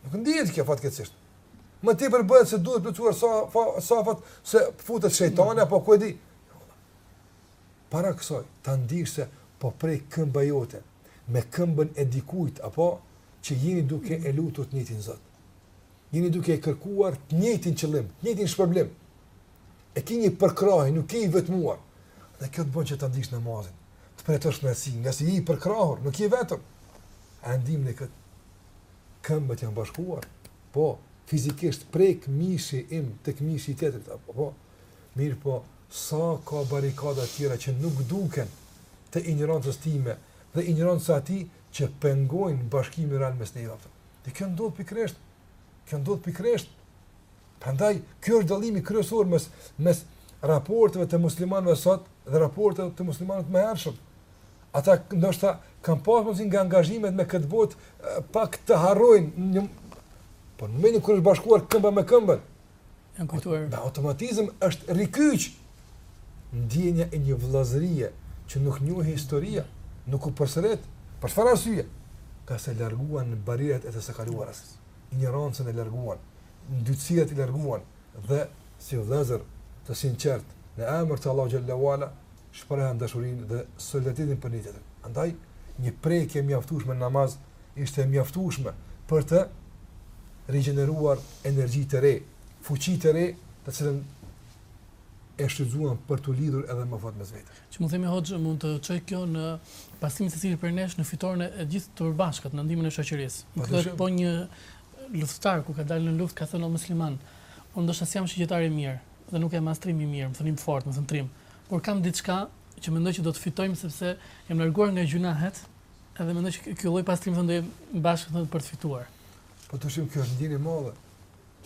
Nuk ndihet kjo fatkeqësisht. Më tepër bëhet se duhet plotësuar safa, safat se futët shejtani, apo ku e di. Para kësaj, ta ndish se po prej këmba jote, me këmbën e dikujt, apo që jeni duke e lutur të njëjtin Zot. jeni duke kërkuar të njëjtin qëllim, të njëjtin shpërblim. E ke një përkrahje, nuk je i vetmuar. Dhe kjo të bën që ta ndish namazin, të përjetosh kënaqësinë, nga se je i përkrahur, nuk je vetëm. A e ndijmë ne këtë? Këmbët janë bashkuar. Po, fizikisht prek mishi im tek mishi i tjetrit apo po. Mirëpo, sa ka barrikada të tjera që nuk duken të injorancës time dhe injorancës së atij, që pengojnë bashkimin real mes neve ato. Dhe kjo ndodh pikërisht. Kjo ndodh pikërisht. Prandaj ky është dallimi kryesor mes mes raporteve të muslimanëve sot dhe raporteve të muslimanëve të mëhershëm. Ata ndoshta kanë pasur mundësi nga angazhimet me këtë botë pak të harrojnë njëri-tjetrin, po në momentin kur është bashkuar këmbë me këmbë, Janë kujtuar. Me automatizëm është rikyq ndjenja e një vëllazërie që nuk e njeh historia, nuk u përsërit. Për çfarë arsye? Ngase i larguan barrierat e të së kaluarës. Injorancën e larguan, ndytësirat i larguan dhe si vëllezër të sinqertë në emër të Allahu xhallahu ala shprehan dashurinë dhe solidaritetin për njëri-tjetrin. Andaj, një prekje e mjaftueshme në namaz ishte e mjaftueshme për të rigjeneruar energji të re, fuqi të re, të cilën e shfrytëzuan për t'u lidhur edhe më fort mes vete. Që mund të themi hoxhë, mund të çojë kjo në pasimin e secilit prej nesh në fitoren e gjithë të përbashkët, në ndihmën e shoqërisë. Do me thënë po një luftëtar kur ka dalë në luftë ka thënë o musliman, unë ndoshta s'jam shigjetar i mirë dhe nuk jam as trim i mirë, me thënë i fortë, me thënë trim, Por kam diçka që mendoj që do të fitojmë sepse jam larguar nga gjynahet edhe mendoj që ky lloj pastrimi do të thotë do jetë bashkë, do të thotë për të fituar. Po të shumë kjo është ndjenjë e madhe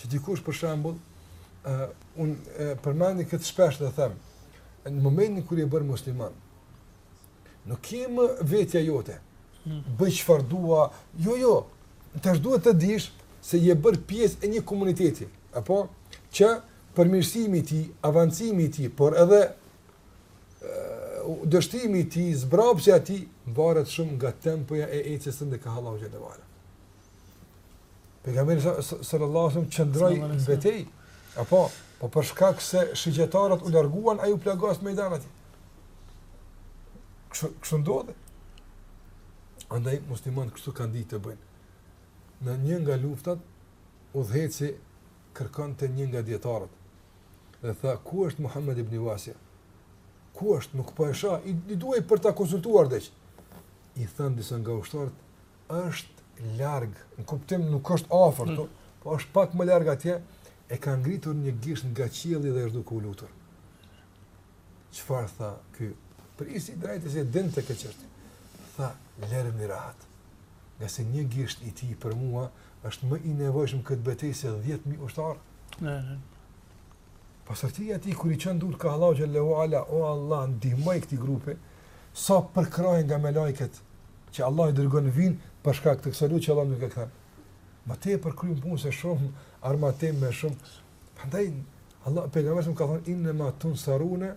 që dikush për shembull ë uh, unë uh, e përmendi këtë shpesh dhe them në momentin kur je bërë musliman nuk je më vetja jote. Hmm. Bëj çfarë dua. Jo, jo. Tash duhet të dish se je bërë pjesë e një komuniteti, apo që përmirësimi i tij, avancimi i tij, por edhe dështimi i tij, zbrapsja e tij, varet shumë nga tempoja e ecjes sonë te Allahu xhele ve ala. Pejgamberi sallallahu alaihi wasallam qëndroi në betejë, apo po për shkak se shigjetarët u larguan, ai u plagos në mejdan atje. Kështu kështu ndodhi. Andaj muslimanët kështu kanë ditë të bëjnë. Në një nga luftat udhëheqësi kërkonte një nga dijetarët dhe tha ku është Muhammed ibn Wasia? Ku është? Nuk po e shoh. I, i duhej për ta konsultuar dhe që. I thanë disa nga ushtarët, është larg, në kuptim nuk është afër, mm. po, po është pak më larg atje, e ka ngritur një gisht nga qielli dhe është duke u lutur. Çfarë tha ky? Prijësi i drejtë që e dinte këtë çështje. Tha, lëreni rahat. Ngase një gisht i tij për mua është më i nevojshëm në këtë betejë se 10.000 ushtarë. Ne, ne. Pastërtia e tij, kur i çon duart ka Allahu xhele ve ala, o Allah, ndihmoji këtij grupi, sa përkrahje nga melaiket, që Allahu i dërgon vijnë, për shkak të kësaj lutjeje që Allahu nuk e kthen. Më tepër kryen punë se shumë armatim me shumë Prandaj pejgamberi alejhi selam ka thënë inna ma tunsaruna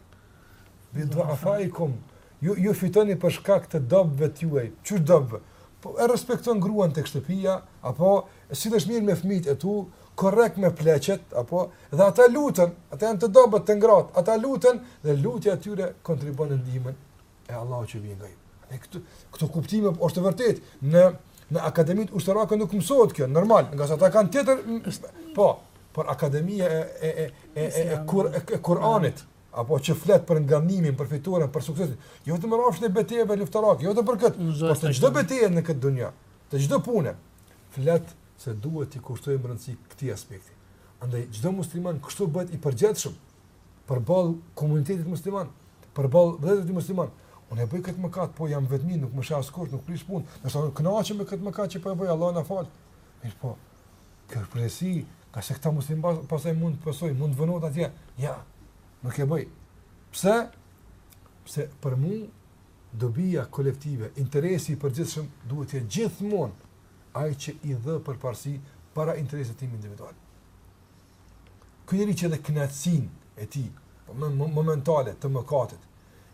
bi du'afaikum. Ju ju fitoni për shkak të dobëtve tuaj. Ç'të dobët? Po e respekton gruan tek shtëpia apo sillesh mirë me fëmijët e tu, korrekt me pleqet apo dhe ata luten, ata janë të dobët të ngratë, ata luten dhe lutja e tyre kontribon në ndihmën e Allahut që vjen nga ju. Në këtu këto kuptime po është vërtet në në akademitë ushtarake nuk mësohet kjo, normal, ngase ata kanë tjetër po, por akademia e e e e e, e, kur, e, e Kur'anit apo që flet për ngadhënjimin, për fitoren, për suksesin, jo vetëm në rrafsh në betejë luftarake, jo vetëm për këtë, por te çdo betejë në këtë dunja, te çdo punë flet se duhet t'i kushtojmë rëndësi këtij aspekti. Andaj çdo musliman kështu bëhet i përgjegjshëm, përballë komunitetit musliman, përballë vëllezërve muslimanë. Unë e bëj këtë mëkat, po jam vetëm, nuk më sheh askush, nuk prish punë. Do të thotë, kënaqem me këtë mëkat që po e bëj, Allahu ma fal. Mirëpo. Kjo është prishje, ngase këta muslim pas, pasaj mund të pësoj, mund të vonohet atje. Jo, nuk e bëj. Pse? Se për mu, dobia kolektive, interesi i përgjithshëm, duhet të jetë gjithmonë ai që i jepet përparësi, para interesit tim individual. Ky njeri që edhe kënaqësinë e tij momentale të mëkatit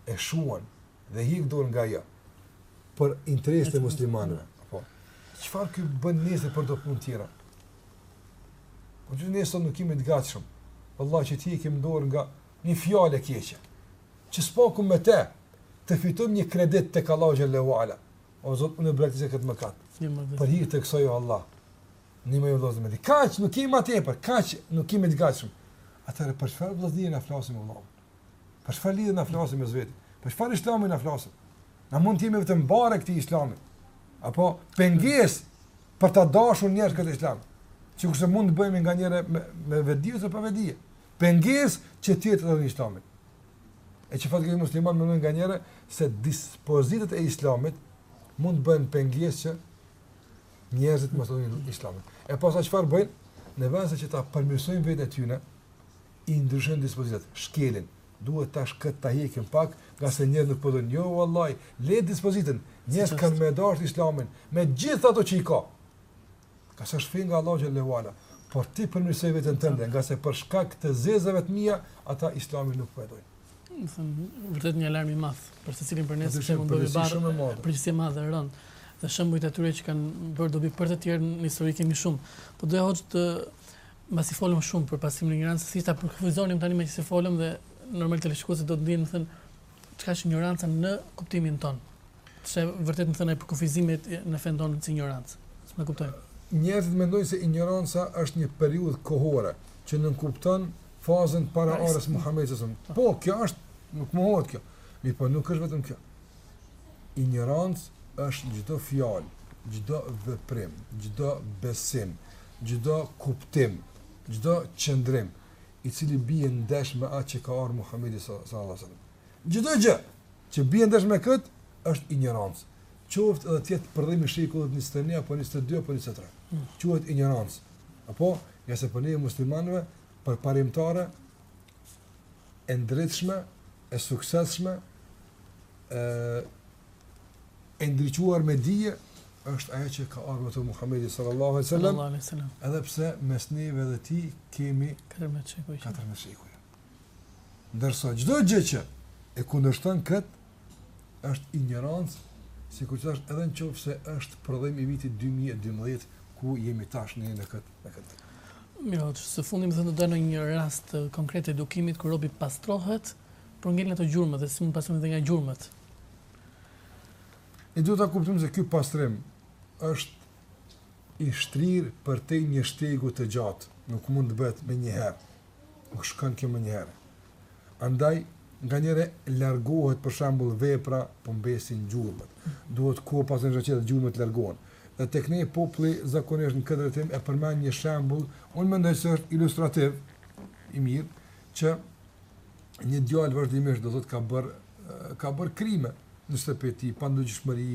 e shuan dhe heq dorë nga ajo për interes të muslimanëve. Po. Çfarë ky bën nesër për punë tjera? Po ne sot nuk jemi të gatshëm. Vallah që të hekim dorë nga një fjalë e keqe. Që së paku me të të fitojmë një kredit tek Allahu xhel-le ue ala. O Zot, unë braktisa këtë mëkat. Për hir të kësaj o Allah, Ndihmoju vëllezërve të mi. Kaq nuk jemi, më tepër, kaq nuk jemi të gatshëm. Atëherë për çfarë vëllazëri na flasim vëllezër? Për çfarë lidhje na flasim mes vetë? Për çfarë islami na flasim? Na mund të jemi vetëm barrë e këtij islami. Apo pengesë për ta dashur njerëzit këtë islam. Sikurse mund të bëhemi nganjëherë me, me vetëdije ose pa vetëdije. Pengesë që t'i dhënë islamin. E që fatkeqët muslimanë mendojnë nganjëherë se dispozitat e islamit mund të bëhen pengesë që njerëzit mos të hyjnë në Islam. E pastaj çfarë bëjnë? Në vend se që ta përmirësojnë veten e tyne, i ndryshojnë dispozitat, shkelin. Duhet tash kët ta hekim pak, ngase njerëzit nuk po e dojnë. Jo vallahi, le dispozitën. Njerëzit kanë me dashtë Islamin me gjithë ato që i ka. Ngase është fe nga Allahu xhel-le ue ala. Por ti përmirësoje veten tënde, ngase për shkak të zezave të mia, ata Islamin nuk po e dojnë. Me thënë, vërtet një alarm i madh, për secilin prej nesh, që është një barrë, që është e madhe dhe e rëndë, dhe shëmbujt e tyre që kanë bërë dobi për të tjerë, në histori kemi shumë. Po doja hoxhë të, mbasi folëm shumë për pasimin e injorancës, si ta përkufizonim tani me që si folëm dhe normal teleshikuesit do të dinë, me thënë, çka është injorancë në kuptimin tonë. Se vërtet me thënë e përkufizimit në fenë tonë si injorancë. S'e kuptojnë. Njerëzit mendojnë se injoranca është një periudhë kohore që nënkupton fazën para ardhjes Muhammedit alejhi selam. Po, kjo është, nuk mohohet kjo. Mirëpo, nuk është vetëm kjo. Injorancë është çdo fjalë, çdo veprim, çdo besim, çdo kuptim, çdo qëndrim, i cili bie ndesh me atë që ka ardhë Muhammedi alejhi selam. Çdo gjë që bie ndesh me këtë, është injorancë. Qoftë edhe të jetë prodhim i shekullit 21, apo 22, apo 23. Quhet injorancë. Apo, ngase për neve muslimanëve, përparimtare, e ndritshme, e sukseshme, e, e ndriçuar me dhije, është ajo që ka ardhë me të Muhammedi sallallahu alejhi ue selem, edhe pse mes neve dhe tij kemi 14 shekuj. Ndërsa çdo gjë që e kundërshton këtë është injorancë, sikur të thash edhe nëse është prodhim i vitit dy mijë e dymbëdhjetë ku jemi tash ne në këtë në këtë. Mirë, së fundi më thënë të dalim në një rast konkret edukimit kur robi pastrohet por ngelin në të gjurmët dhe si mund pastrohet edhe nga gjurmët. E duhet ta kuptojmë se ky pastrim është i shtrirë përgjatë një shtegu të gjatë, nuk mund të bëhet me njëherë. nuk shkon kjo menjëherë. Andaj nganjëre largohet për shembull vepra, po mbesin gjurmët. Duhet kohë pastaj që edhe gjurmët largohen. Dhe tek ne populli zakonisht në këtë drejtim e përmend një shembull, unë mendoj se është ilustrativ i mirë që një djalë vazhdimisht do thotë ka bër ka bër krime në shtëpi të tij, padëgjueshmëri,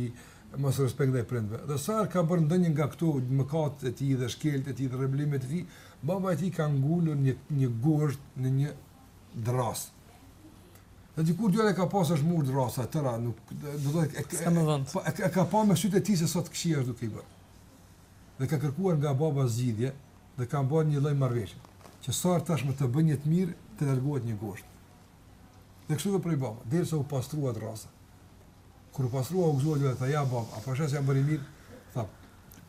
mosrespekt ndaj prindve. Dhe sa ka bër ndonjë nga këto mëkatet e tij dhe shkeljet e tij dhe rrebelimet e tij, Baba i tij ka ngulur një një gozhdë në një dërrasë. Dhe dikur djali e ka pa se është mbush dërrasa e tëra, nuk do të thotë e ka më vend. Po e ka pa me sytë e tij se sa të këqija është duke i bërë. Dhe ka kërkuar nga baba zgjidhje dhe kanë bërë një lloj marrëveshje, që sa herë tashmë të bëjë një të mirë, të largohet një gozhdë. Dhe kështu veproi baba, derisa u pastrua dërrasa. Kur u pastrua u gëzua djali, tha ja baba, a po sheh se jam bërë i mirë? Tha,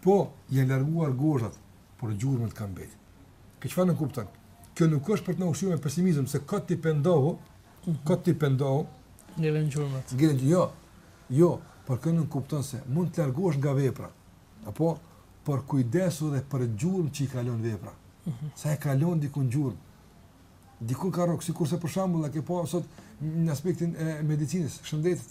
po, janë larguar gozhdat, por gjurmët kanë mbet. Kjo çfarë nënkupton? Kjo nuk është për të na ushqyer me pesimizëm se kot ti pendohu, kot ti pendohu, ngelen gjurmët. Ngelen gjurmët. Jo. Jo, por kjo nënkupton se mund të largohesh nga vepra. Apo por kujdesu dhe për gjurmë që i kalon vepra. Mm -hmm. Sa e kalon diku në gjurmë. Diku ka rrok sikurse për shembull, a ke pa sot në aspektin e medicinës, shëndetit.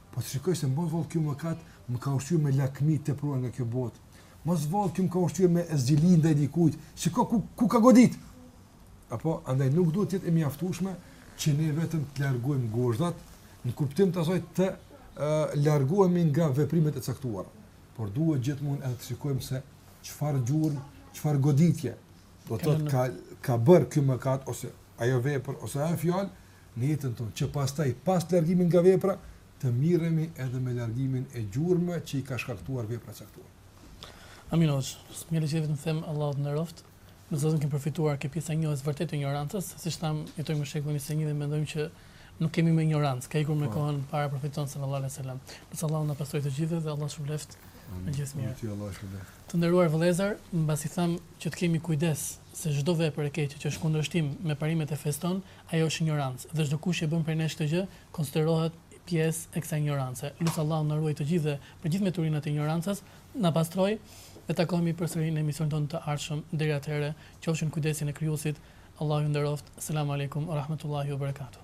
Po të shikoj se mos vallë ky mëkat më ka ushqyer me lakmi të tepruar nga kjo botë. Mos vallë ky më ka ushqyer me xhelozi ndaj dikujt. Shiko ku ku ka godit. Apo andaj nuk duhet të jetë e mjaftueshme që ne vetëm të largojmë gozhdat, në kuptim të asaj të ëë largohemi nga veprimet e caktuara, por duhet gjithmonë edhe të shikojmë se çfarë gjurmë, çfarë goditje do të thotë ka ka bërë ky mëkat ose ajo vepër ose ajo fjalë në jetën tonë, që pastaj pas largimit nga vepra, të mirremi edhe me largimin e gjurmëve që i ka shkaktuar vepra e caktuar. Amin hoxh. Një gjë vetëm them, Allahu të nderoftë. Për Zotin kemi përfituar, kjo pjesa e njohjes vërtet të injorancës, siç thamë, jetojmë në shekullin e njëzet e një dhe mendojmë që nuk kemi më injorancë, ka ikur me po. kohën para profetit tonë sallallahu alaihi wasallam. Nëse Allahu na pastroi të gjithëve dhe Allah shpërbleft me gjithë të mirat. Ty Allah shpërbleft. Të nderuar vëllezër, mbasi thamë që të kemi kujdes se çdo vepër e keqe që është në kundërshtim me parimet e fesë tonë, Ajo është injorancë dhe çdokush që bën prej nesh këtë gjë, konsiderohet pjesë e kësaj injorance. Lus Allahun na ruajë të gjithë dhe prej gjithë mbeturinave e injorancës, na pastrojë dhe takohemi përsëri në emisionin tonë të ardhshëm, deri atëherë, qofshi në kujdesin e Krijuesit, Allahu ju nderoftë, Selamu Alejkum ue Rahmetullahi ue Berekatuhu.